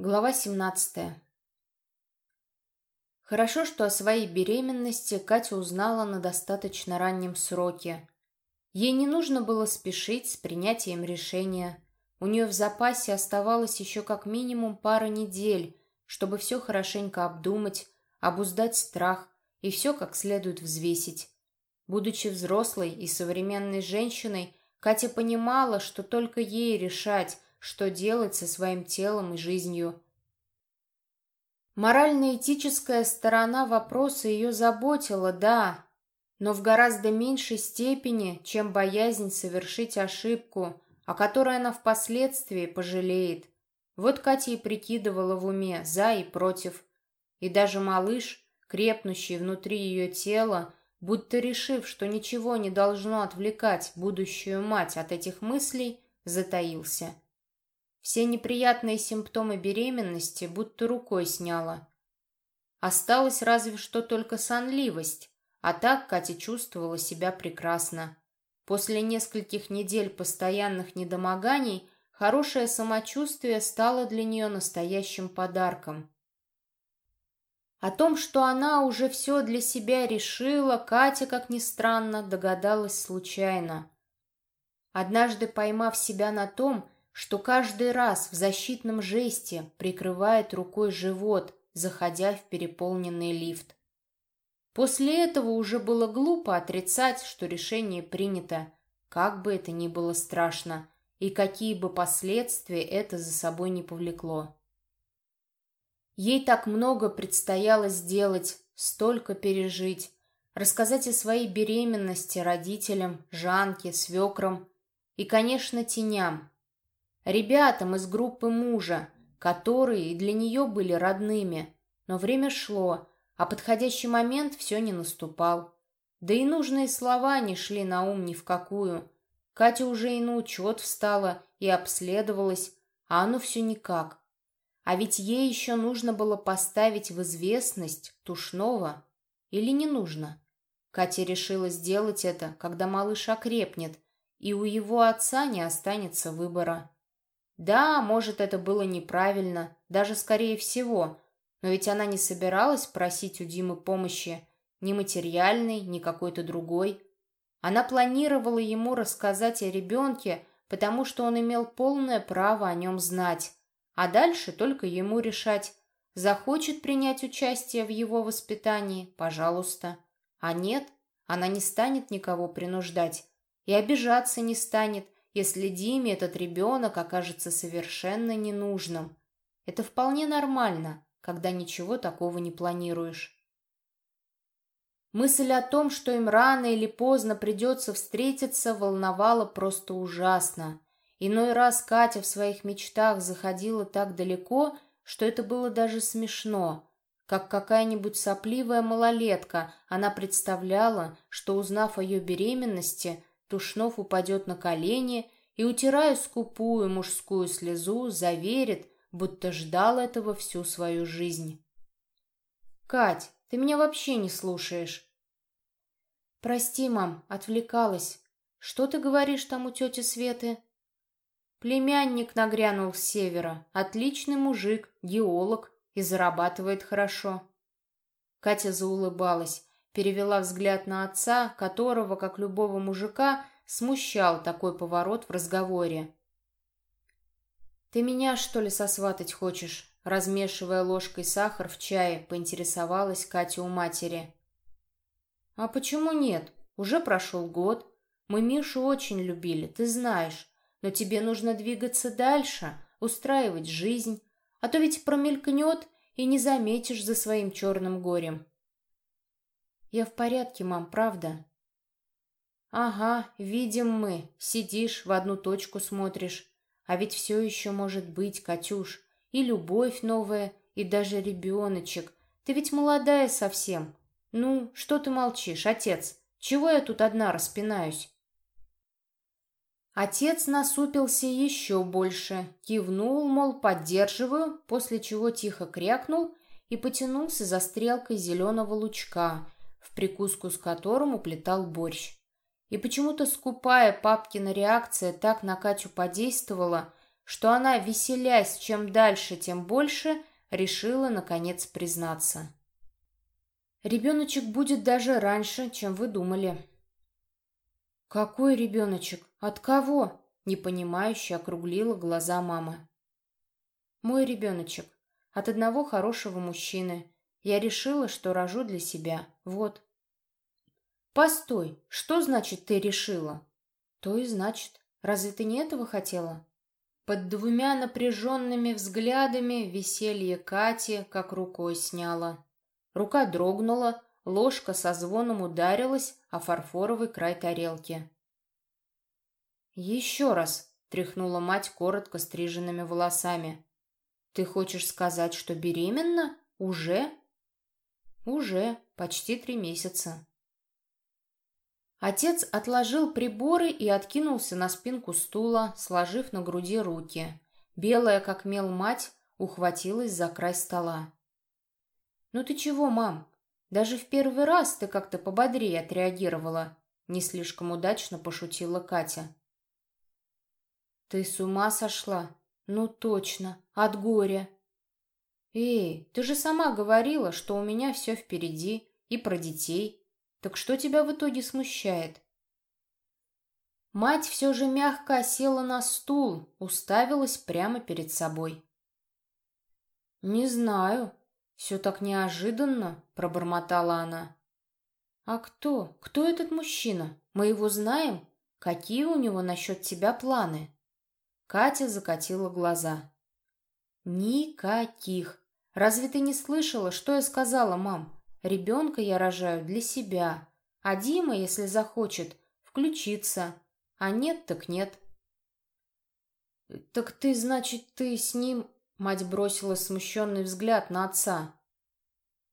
Глава 17. Хорошо, что о своей беременности Катя узнала на достаточно раннем сроке. Ей не нужно было спешить с принятием решения. У нее в запасе оставалось еще как минимум пара недель, чтобы все хорошенько обдумать, обуздать страх и все как следует взвесить. Будучи взрослой и современной женщиной, Катя понимала, что только ей решать, что делать со своим телом и жизнью. Морально-этическая сторона вопроса ее заботила, да, но в гораздо меньшей степени, чем боязнь совершить ошибку, о которой она впоследствии пожалеет. Вот Катя и прикидывала в уме «за» и «против». И даже малыш, крепнущий внутри ее тела, будто решив, что ничего не должно отвлекать будущую мать от этих мыслей, затаился. Все неприятные симптомы беременности будто рукой сняла. Осталась разве что только сонливость, а так Катя чувствовала себя прекрасно. После нескольких недель постоянных недомоганий хорошее самочувствие стало для нее настоящим подарком. О том, что она уже все для себя решила, Катя, как ни странно, догадалась случайно. Однажды поймав себя на том, что каждый раз в защитном жесте прикрывает рукой живот, заходя в переполненный лифт. После этого уже было глупо отрицать, что решение принято, как бы это ни было страшно, и какие бы последствия это за собой не повлекло. Ей так много предстояло сделать, столько пережить, рассказать о своей беременности родителям, Жанке, свекрам и, конечно, теням, ребятам из группы мужа, которые для нее были родными. Но время шло, а подходящий момент все не наступал. Да и нужные слова не шли на ум ни в какую. Катя уже и на учет встала и обследовалась, а оно все никак. А ведь ей еще нужно было поставить в известность Тушного. Или не нужно? Катя решила сделать это, когда малыш окрепнет, и у его отца не останется выбора. Да, может, это было неправильно, даже скорее всего, но ведь она не собиралась просить у Димы помощи ни материальной, ни какой-то другой. Она планировала ему рассказать о ребенке, потому что он имел полное право о нем знать, а дальше только ему решать, захочет принять участие в его воспитании, пожалуйста. А нет, она не станет никого принуждать и обижаться не станет, если Диме этот ребенок окажется совершенно ненужным. Это вполне нормально, когда ничего такого не планируешь. Мысль о том, что им рано или поздно придется встретиться, волновала просто ужасно. Иной раз Катя в своих мечтах заходила так далеко, что это было даже смешно. Как какая-нибудь сопливая малолетка, она представляла, что, узнав о ее беременности, Тушнов упадет на колени и, утирая скупую мужскую слезу, заверит, будто ждал этого всю свою жизнь. «Кать, ты меня вообще не слушаешь». «Прости, мам, отвлекалась. Что ты говоришь там у тети Светы?» «Племянник нагрянул с севера. Отличный мужик, геолог и зарабатывает хорошо». Катя заулыбалась перевела взгляд на отца, которого, как любого мужика, смущал такой поворот в разговоре. «Ты меня, что ли, сосватать хочешь?» Размешивая ложкой сахар в чае, поинтересовалась Катя у матери. «А почему нет? Уже прошел год. Мы Мишу очень любили, ты знаешь. Но тебе нужно двигаться дальше, устраивать жизнь. А то ведь промелькнет, и не заметишь за своим черным горем. «Я в порядке, мам, правда?» «Ага, видим мы. Сидишь, в одну точку смотришь. А ведь все еще может быть, Катюш. И любовь новая, и даже ребеночек. Ты ведь молодая совсем. Ну, что ты молчишь, отец? Чего я тут одна распинаюсь?» Отец насупился еще больше, кивнул, мол, поддерживаю, после чего тихо крякнул и потянулся за стрелкой зеленого лучка — в прикуску с которым уплетал борщ. И почему-то скупая папкина реакция так на Катю подействовала, что она, веселясь чем дальше, тем больше, решила, наконец, признаться. «Ребеночек будет даже раньше, чем вы думали». «Какой ребеночек? От кого?» — непонимающе округлила глаза мама. «Мой ребеночек. От одного хорошего мужчины. Я решила, что рожу для себя. Вот». «Постой, что значит ты решила?» «То и значит. Разве ты не этого хотела?» Под двумя напряженными взглядами веселье Кати как рукой сняло. Рука дрогнула, ложка со звоном ударилась о фарфоровый край тарелки. «Еще раз!» — тряхнула мать коротко стриженными волосами. «Ты хочешь сказать, что беременна? Уже?» «Уже. Почти три месяца». Отец отложил приборы и откинулся на спинку стула, сложив на груди руки. Белая, как мел мать, ухватилась за край стола. «Ну ты чего, мам? Даже в первый раз ты как-то пободрее отреагировала», не слишком удачно пошутила Катя. «Ты с ума сошла? Ну точно, от горя!» «Эй, ты же сама говорила, что у меня все впереди, и про детей, так что тебя в итоге смущает? Мать все же мягко села на стул, уставилась прямо перед собой. «Не знаю. Все так неожиданно», — пробормотала она. «А кто? Кто этот мужчина? Мы его знаем? Какие у него насчет тебя планы?» Катя закатила глаза. «Никаких. Разве ты не слышала, что я сказала, мам? Ребенка я рожаю для себя, а Дима, если захочет, включится, а нет так нет. «Так ты, значит, ты с ним...» Мать бросила смущенный взгляд на отца.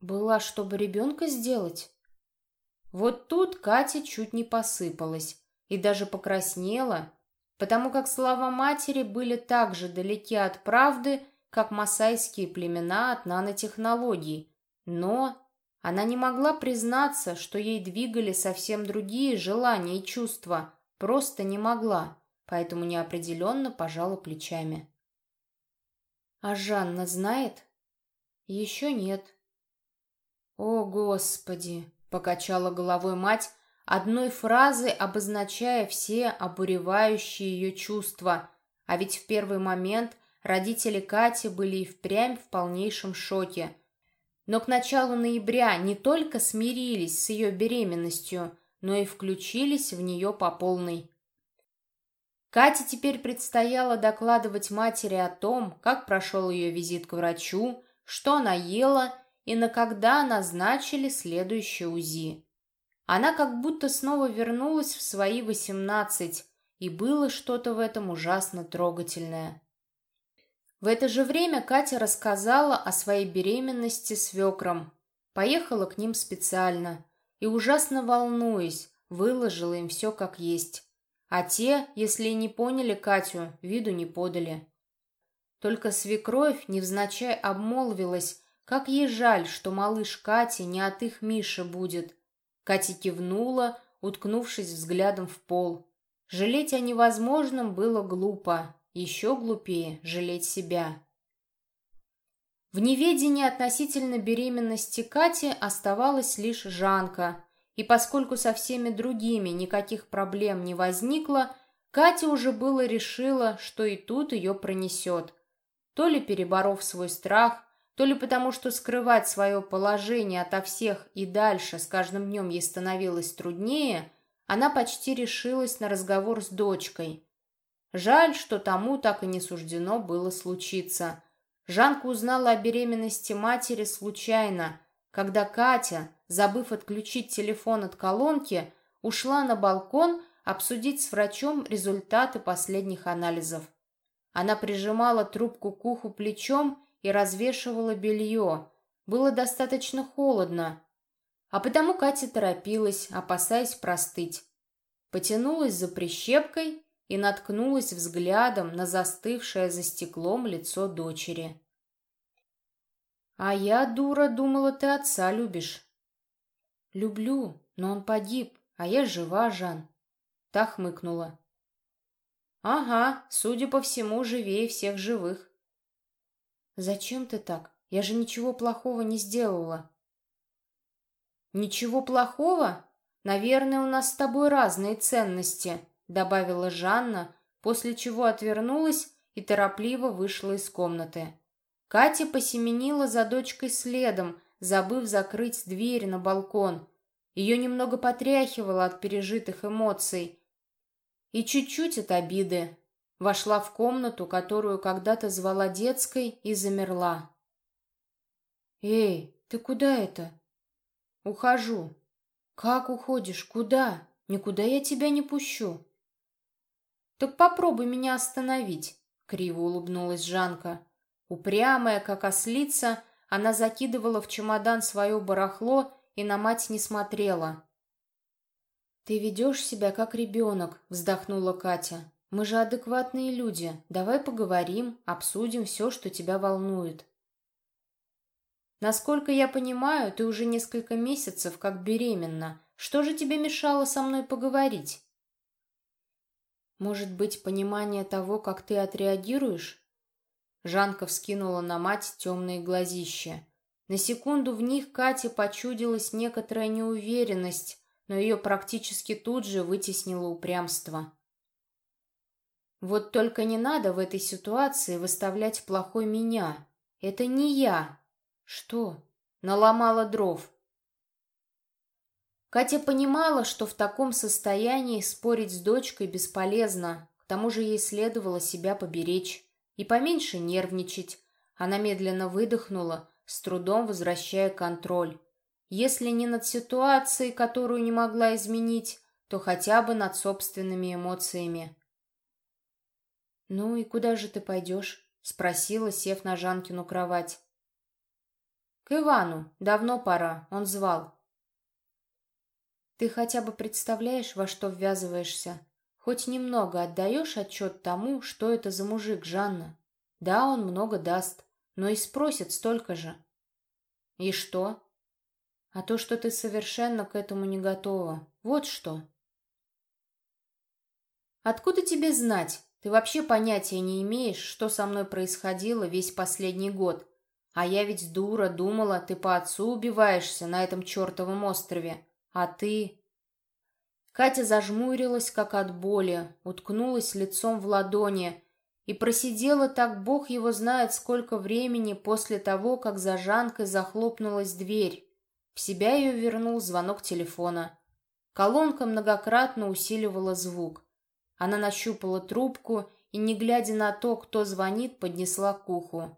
«Была, чтобы ребенка сделать?» Вот тут Катя чуть не посыпалась и даже покраснела, потому как слова матери были так же далеки от правды, как масайские племена от нанотехнологий. Но она не могла признаться, что ей двигали совсем другие желания и чувства, просто не могла, поэтому неопределенно пожала плечами. «А Жанна знает?» «Еще нет». «О, Господи!» — покачала головой мать, одной фразой обозначая все обуревающие ее чувства, а ведь в первый момент родители Кати были и впрямь в полнейшем шоке — но к началу ноября не только смирились с ее беременностью, но и включились в нее по полной. Кате теперь предстояло докладывать матери о том, как прошел ее визит к врачу, что она ела и на когда назначили следующее УЗИ. Она как будто снова вернулась в свои восемнадцать, и было что-то в этом ужасно трогательное. В это же время Катя рассказала о своей беременности свекрам. Поехала к ним специально и, ужасно волнуясь, выложила им все как есть. А те, если и не поняли Катю, виду не подали. Только свекровь невзначай обмолвилась, как ей жаль, что малыш Кати не от их Миши будет. Катя кивнула, уткнувшись взглядом в пол. Жалеть о невозможном было глупо, еще глупее жалеть себя. В неведении относительно беременности Кати оставалась лишь Жанка, и поскольку со всеми другими никаких проблем не возникло, Катя уже было решила, что и тут ее пронесет. То ли переборов свой страх, то ли потому, что скрывать свое положение ото всех и дальше с каждым днем ей становилось труднее, она почти решилась на разговор с дочкой. Жаль, что тому так и не суждено было случиться. Жанка узнала о беременности матери случайно, когда Катя, забыв отключить телефон от колонки, ушла на балкон обсудить с врачом результаты последних анализов. Она прижимала трубку к уху плечом и развешивала белье. Было достаточно холодно, а потому Катя торопилась, опасаясь простыть. Потянулась за прищепкой и наткнулась взглядом на застывшее за стеклом лицо дочери. «А я, дура, думала, ты отца любишь». «Люблю, но он погиб, а я жива, Жан». Та хмыкнула. Ага, судя по всему, живее всех живых. Зачем ты так? Я же ничего плохого не сделала. Ничего плохого? Наверное, у нас с тобой разные ценности, добавила Жанна, после чего отвернулась и торопливо вышла из комнаты. Катя посеменила за дочкой следом, забыв закрыть дверь на балкон. Ее немного потряхивало от пережитых эмоций. И чуть-чуть от обиды. Вошла в комнату, которую когда-то звала детской, и замерла. «Эй, ты куда это?» «Ухожу». «Как уходишь? Куда? Никуда я тебя не пущу». «Так попробуй меня остановить», — криво улыбнулась Жанка. Упрямая, как ослица, она закидывала в чемодан свое барахло и на мать не смотрела. «Ты ведешь себя как ребенок», — вздохнула Катя. «Мы же адекватные люди. Давай поговорим, обсудим все, что тебя волнует». «Насколько я понимаю, ты уже несколько месяцев как беременна. Что же тебе мешало со мной поговорить?» «Может быть, понимание того, как ты отреагируешь?» Жанка вскинула на мать темные глазища. На секунду в них Кате почудилась некоторая неуверенность, но ее практически тут же вытеснило упрямство. Вот только не надо в этой ситуации выставлять плохой меня. Это не я. Что? Наломала дров. Катя понимала, что в таком состоянии спорить с дочкой бесполезно, к тому же ей следовало себя поберечь. И поменьше нервничать. Она медленно выдохнула, с трудом возвращая контроль. Если не над ситуацией, которую не могла изменить, то хотя бы над собственными эмоциями. «Ну и куда же ты пойдешь?» — спросила, сев на Жанкину кровать. «К Ивану. Давно пора. Он звал». «Ты хотя бы представляешь, во что ввязываешься?» Хоть немного отдаешь отчет тому, что это за мужик, Жанна. Да, он много даст, но и спросит столько же. И что? А то, что ты совершенно к этому не готова. Вот что. Откуда тебе знать? Ты вообще понятия не имеешь, что со мной происходило весь последний год. А я ведь дура думала, ты по отцу убиваешься на этом чертовом острове. А ты... Катя зажмурилась, как от боли, уткнулась лицом в ладони и просидела так бог его знает сколько времени после того, как за Жанкой захлопнулась дверь. В себя ее вернул звонок телефона. Колонка многократно усиливала звук. Она нащупала трубку и, не глядя на то, кто звонит, поднесла к уху.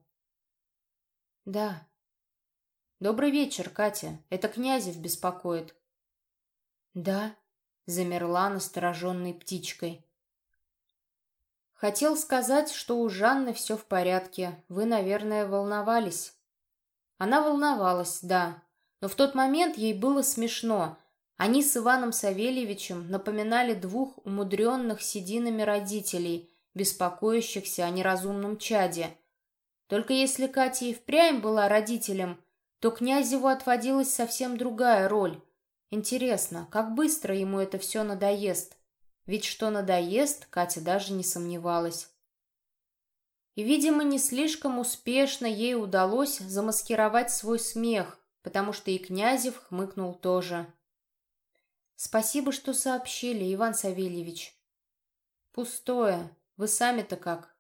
«Да». «Добрый вечер, Катя. Это Князев беспокоит». «Да», замерла настороженной птичкой. Хотел сказать, что у Жанны все в порядке. Вы, наверное, волновались. Она волновалась, да. Но в тот момент ей было смешно. Они с Иваном Савельевичем напоминали двух умудренных сединами родителей, беспокоящихся о неразумном чаде. Только если Катя и впрямь была родителем, то князеву отводилась совсем другая роль — Интересно, как быстро ему это все надоест? Ведь что надоест, Катя даже не сомневалась. И, видимо, не слишком успешно ей удалось замаскировать свой смех, потому что и Князев хмыкнул тоже. «Спасибо, что сообщили, Иван Савельевич». «Пустое. Вы сами-то как?»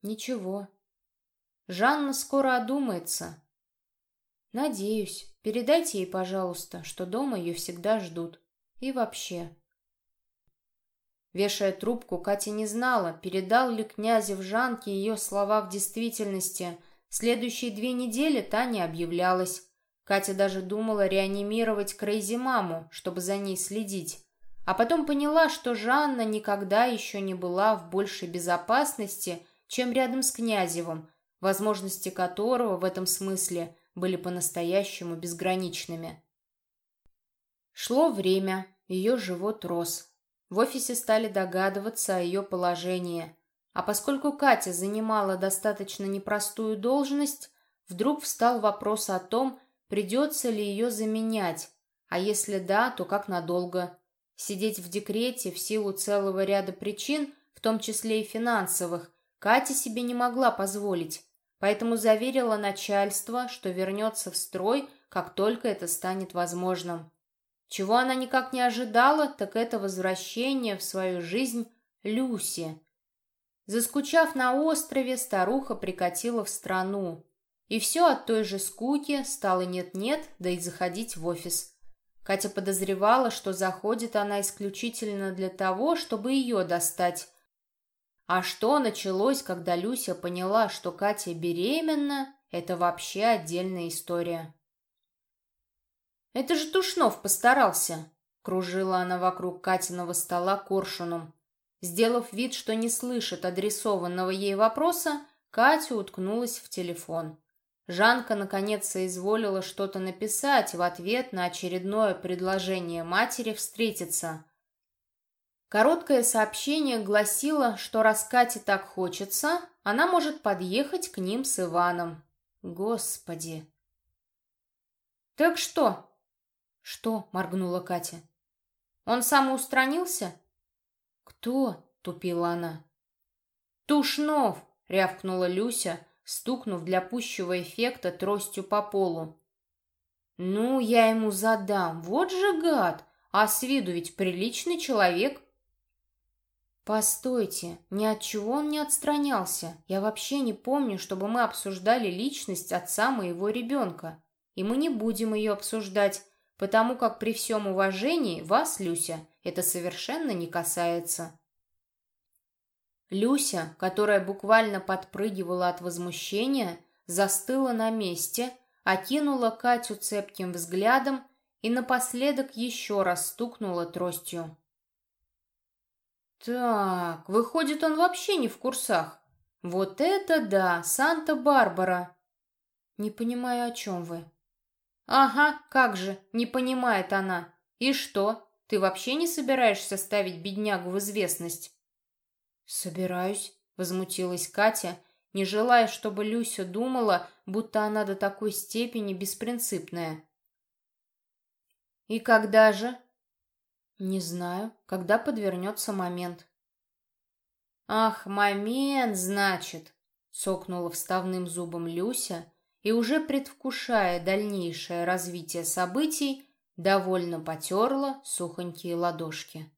«Ничего. Жанна скоро одумается. «Надеюсь. Передайте ей, пожалуйста, что дома ее всегда ждут. И вообще...» Вешая трубку, Катя не знала, передал ли князев Жанке ее слова в действительности. Следующие две недели та не объявлялась. Катя даже думала реанимировать Крейзи-маму, чтобы за ней следить. А потом поняла, что Жанна никогда еще не была в большей безопасности, чем рядом с Князевым, возможности которого в этом смысле были по-настоящему безграничными. Шло время, ее живот рос. В офисе стали догадываться о ее положении. А поскольку Катя занимала достаточно непростую должность, вдруг встал вопрос о том, придется ли ее заменять, а если да, то как надолго. Сидеть в декрете в силу целого ряда причин, в том числе и финансовых, Катя себе не могла позволить, поэтому заверила начальство, что вернется в строй, как только это станет возможным. Чего она никак не ожидала, так это возвращение в свою жизнь Люси. Заскучав на острове, старуха прикатила в страну. И все от той же скуки стало нет-нет, да и заходить в офис. Катя подозревала, что заходит она исключительно для того, чтобы ее достать. А что началось, когда Люся поняла, что Катя беременна, это вообще отдельная история. «Это же Тушнов постарался!» — кружила она вокруг Катиного стола коршуном. Сделав вид, что не слышит адресованного ей вопроса, Катя уткнулась в телефон. Жанка наконец соизволила что-то написать в ответ на очередное предложение матери встретиться. Короткое сообщение гласило, что раз Кате так хочется, она может подъехать к ним с Иваном. Господи! «Так что?» «Что?» — моргнула Катя. «Он самоустранился?» «Кто?» — тупила она. «Тушнов!» — рявкнула Люся, стукнув для пущего эффекта тростью по полу. «Ну, я ему задам. Вот же гад! А с виду ведь приличный человек!» «Постойте, ни от чего он не отстранялся. Я вообще не помню, чтобы мы обсуждали личность отца моего ребенка. И мы не будем ее обсуждать потому как при всем уважении вас, Люся, это совершенно не касается. Люся, которая буквально подпрыгивала от возмущения, застыла на месте, окинула Катю цепким взглядом и напоследок еще раз стукнула тростью. «Так, выходит, он вообще не в курсах. Вот это да, Санта-Барбара!» «Не понимаю, о чем вы», «Ага, как же, не понимает она. И что, ты вообще не собираешься ставить беднягу в известность?» «Собираюсь», — возмутилась Катя, не желая, чтобы Люся думала, будто она до такой степени беспринципная. «И когда же?» «Не знаю, когда подвернется момент». «Ах, момент, значит!» — сокнула вставным зубом Люся, и уже предвкушая дальнейшее развитие событий, довольно потерла сухонькие ладошки.